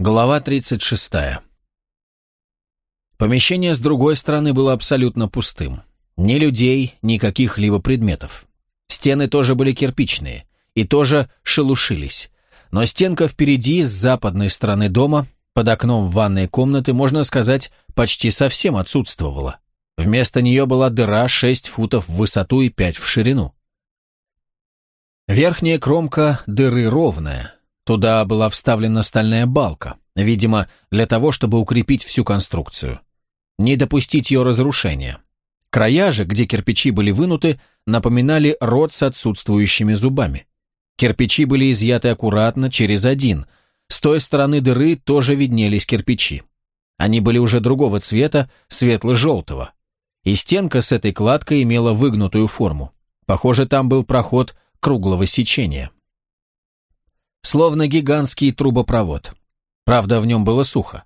Глава 36. Помещение с другой стороны было абсолютно пустым. Ни людей, ни каких-либо предметов. Стены тоже были кирпичные и тоже шелушились. Но стенка впереди, с западной стороны дома, под окном ванной комнаты, можно сказать, почти совсем отсутствовала. Вместо нее была дыра 6 футов в высоту и 5 в ширину. Верхняя кромка дыры ровная, Туда была вставлена стальная балка, видимо, для того, чтобы укрепить всю конструкцию. Не допустить ее разрушения. Края же, где кирпичи были вынуты, напоминали рот с отсутствующими зубами. Кирпичи были изъяты аккуратно, через один. С той стороны дыры тоже виднелись кирпичи. Они были уже другого цвета, светло-желтого. И стенка с этой кладкой имела выгнутую форму. Похоже, там был проход круглого сечения словно гигантский трубопровод. Правда, в нем было сухо.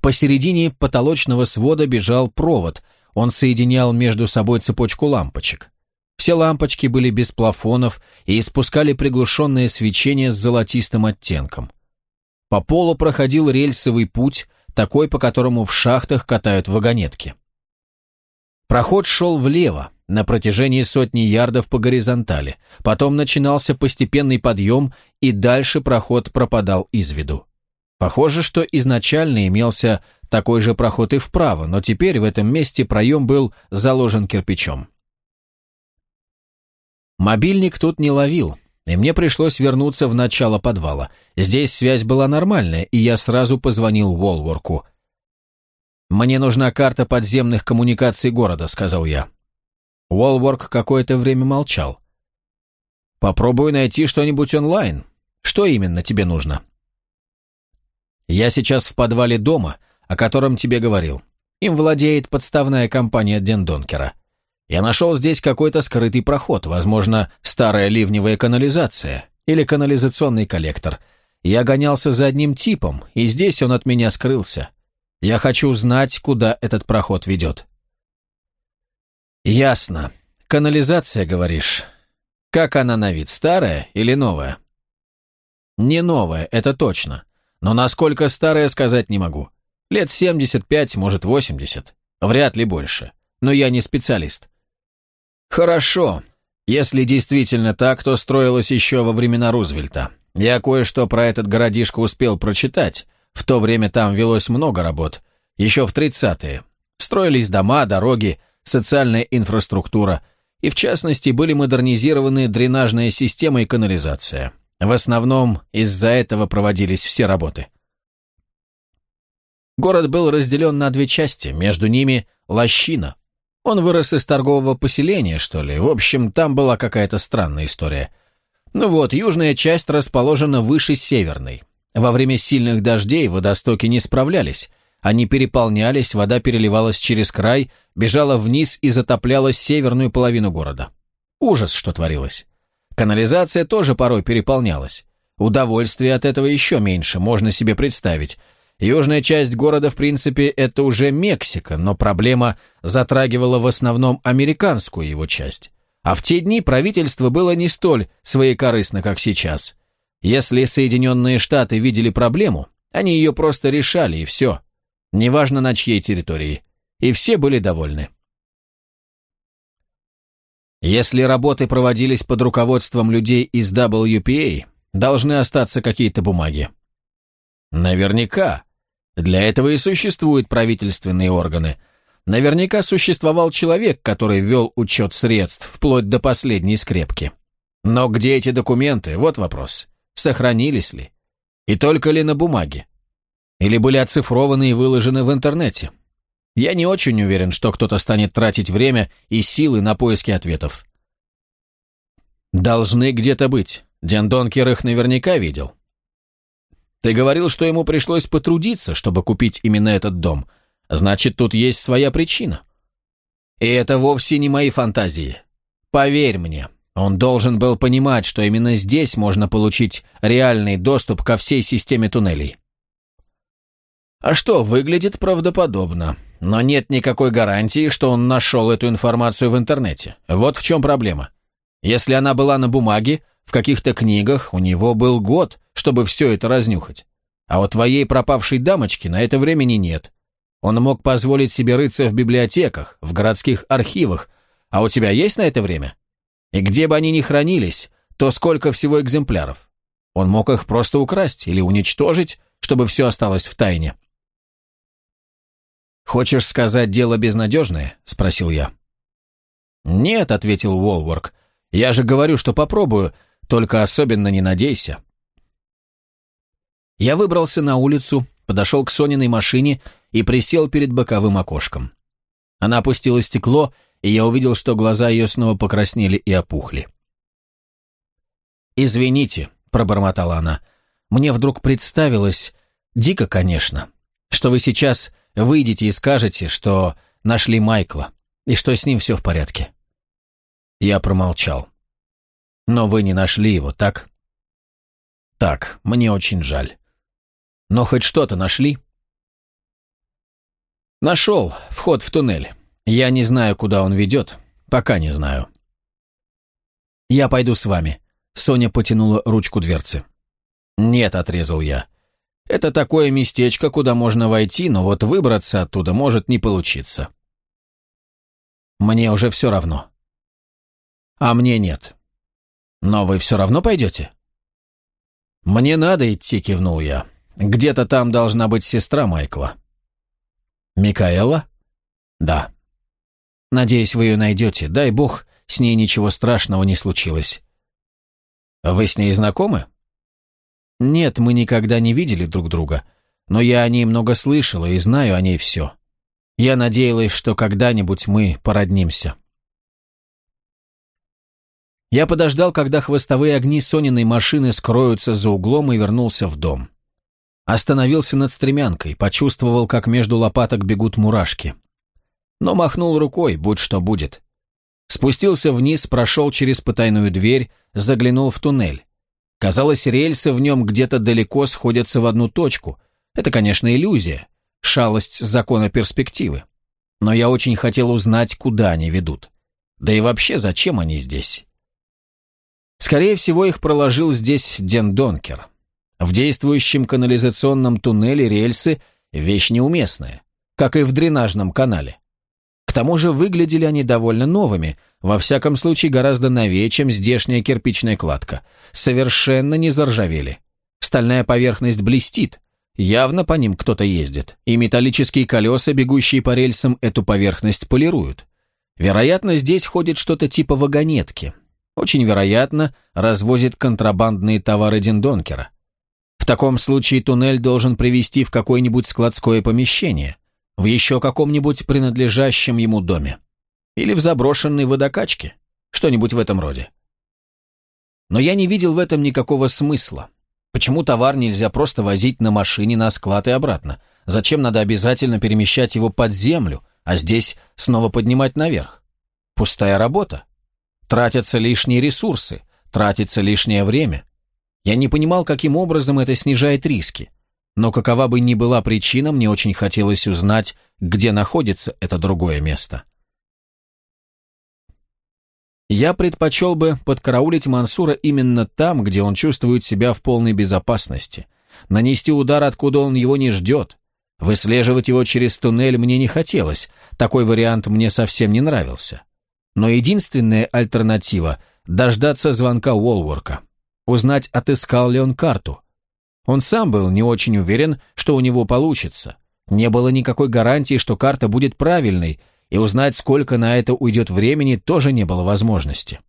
Посередине потолочного свода бежал провод, он соединял между собой цепочку лампочек. Все лампочки были без плафонов и испускали приглушенное свечение с золотистым оттенком. По полу проходил рельсовый путь, такой, по которому в шахтах катают вагонетки. Проход шел влево, на протяжении сотни ярдов по горизонтали, потом начинался постепенный подъем, и дальше проход пропадал из виду. Похоже, что изначально имелся такой же проход и вправо, но теперь в этом месте проем был заложен кирпичом. Мобильник тут не ловил, и мне пришлось вернуться в начало подвала. Здесь связь была нормальная, и я сразу позвонил Уолворку. «Мне нужна карта подземных коммуникаций города», — сказал я. Уолворк какое-то время молчал. «Попробую найти что-нибудь онлайн. Что именно тебе нужно?» «Я сейчас в подвале дома, о котором тебе говорил. Им владеет подставная компания Дендонкера. Я нашел здесь какой-то скрытый проход, возможно, старая ливневая канализация или канализационный коллектор. Я гонялся за одним типом, и здесь он от меня скрылся. Я хочу знать, куда этот проход ведет». «Ясно. Канализация, говоришь. Как она на вид, старая или новая?» «Не новая, это точно. Но насколько старая, сказать не могу. Лет 75, может 80. Вряд ли больше. Но я не специалист». «Хорошо. Если действительно так, то строилось еще во времена Рузвельта. Я кое-что про этот городишко успел прочитать. В то время там велось много работ. Еще в 30-е. Строились дома, дороги, социальная инфраструктура, и в частности были модернизированы дренажная система и канализация. В основном из-за этого проводились все работы. Город был разделен на две части, между ними лощина. Он вырос из торгового поселения, что ли. В общем, там была какая-то странная история. Ну вот, южная часть расположена выше северной. Во время сильных дождей водостоки не справлялись, они переполнялись, вода переливалась через край, бежала вниз и затопляла северную половину города. Ужас, что творилось. Канализация тоже порой переполнялась. Удовольствия от этого еще меньше, можно себе представить. Южная часть города, в принципе, это уже Мексика, но проблема затрагивала в основном американскую его часть. А в те дни правительство было не столь своекорыстно, как сейчас. Если Соединенные Штаты видели проблему, они ее просто решали, и все неважно на чьей территории, и все были довольны. Если работы проводились под руководством людей из WPA, должны остаться какие-то бумаги. Наверняка. Для этого и существуют правительственные органы. Наверняка существовал человек, который вел учет средств, вплоть до последней скрепки. Но где эти документы? Вот вопрос. Сохранились ли? И только ли на бумаге? Или были оцифрованы и выложены в интернете? Я не очень уверен, что кто-то станет тратить время и силы на поиски ответов. Должны где-то быть. Ден их наверняка видел. Ты говорил, что ему пришлось потрудиться, чтобы купить именно этот дом. Значит, тут есть своя причина. И это вовсе не мои фантазии. Поверь мне, он должен был понимать, что именно здесь можно получить реальный доступ ко всей системе туннелей. А что, выглядит правдоподобно. Но нет никакой гарантии, что он нашел эту информацию в интернете. Вот в чем проблема. Если она была на бумаге, в каких-то книгах, у него был год, чтобы все это разнюхать. А у твоей пропавшей дамочки на это времени нет. Он мог позволить себе рыться в библиотеках, в городских архивах, а у тебя есть на это время? И где бы они ни хранились, то сколько всего экземпляров? Он мог их просто украсть или уничтожить, чтобы все осталось в тайне. «Хочешь сказать, дело безнадежное?» – спросил я. «Нет», – ответил Уолворк. «Я же говорю, что попробую, только особенно не надейся». Я выбрался на улицу, подошел к Сониной машине и присел перед боковым окошком. Она опустила стекло, и я увидел, что глаза ее снова покраснели и опухли. «Извините», — пробормотала она, — «мне вдруг представилось, дико, конечно, что вы сейчас выйдете и скажете, что нашли Майкла, и что с ним все в порядке». Я промолчал. «Но вы не нашли его, так?» «Так, мне очень жаль. Но хоть что-то нашли?» «Нашел вход в туннель. Я не знаю, куда он ведет. Пока не знаю». «Я пойду с вами». Соня потянула ручку дверцы. «Нет», — отрезал я. «Это такое местечко, куда можно войти, но вот выбраться оттуда может не получиться». «Мне уже все равно». «А мне нет». «Но вы все равно пойдете?» «Мне надо идти», — кивнул я. «Где-то там должна быть сестра Майкла». «Микаэла?» «Да». «Надеюсь, вы ее найдете. Дай бог, с ней ничего страшного не случилось». «Вы с ней знакомы?» «Нет, мы никогда не видели друг друга, но я о ней много слышала и знаю о ней все. Я надеялась, что когда-нибудь мы породнимся». Я подождал, когда хвостовые огни Сониной машины скроются за углом и вернулся в дом. Остановился над стремянкой, почувствовал, как между лопаток бегут мурашки. Но махнул рукой, будь что будет. Спустился вниз, прошел через потайную дверь, заглянул в туннель. Казалось, рельсы в нем где-то далеко сходятся в одну точку. Это, конечно, иллюзия, шалость закона перспективы. Но я очень хотел узнать, куда они ведут. Да и вообще, зачем они здесь? Скорее всего, их проложил здесь Ден Донкер. В действующем канализационном туннеле рельсы – вещь неуместная, как и в дренажном канале. К тому же выглядели они довольно новыми, во всяком случае гораздо новее, чем здешняя кирпичная кладка. Совершенно не заржавели. Стальная поверхность блестит, явно по ним кто-то ездит, и металлические колеса, бегущие по рельсам, эту поверхность полируют. Вероятно, здесь ходит что-то типа вагонетки. Очень вероятно, развозит контрабандные товары Диндонкера. В таком случае туннель должен привести в какое-нибудь складское помещение, в еще каком-нибудь принадлежащем ему доме. Или в заброшенной водокачке, что-нибудь в этом роде. Но я не видел в этом никакого смысла. Почему товар нельзя просто возить на машине на склад и обратно? Зачем надо обязательно перемещать его под землю, а здесь снова поднимать наверх? Пустая работа. Тратятся лишние ресурсы, тратится лишнее время. Я не понимал, каким образом это снижает риски. Но какова бы ни была причина, мне очень хотелось узнать, где находится это другое место. Я предпочел бы подкараулить Мансура именно там, где он чувствует себя в полной безопасности. Нанести удар, откуда он его не ждет. Выслеживать его через туннель мне не хотелось, такой вариант мне совсем не нравился. Но единственная альтернатива – дождаться звонка Уолворка узнать, отыскал ли он карту. Он сам был не очень уверен, что у него получится. Не было никакой гарантии, что карта будет правильной, и узнать, сколько на это уйдет времени, тоже не было возможности.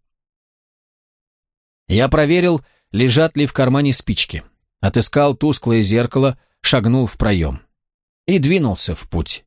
Я проверил, лежат ли в кармане спички. Отыскал тусклое зеркало, шагнул в проем. И двинулся в путь.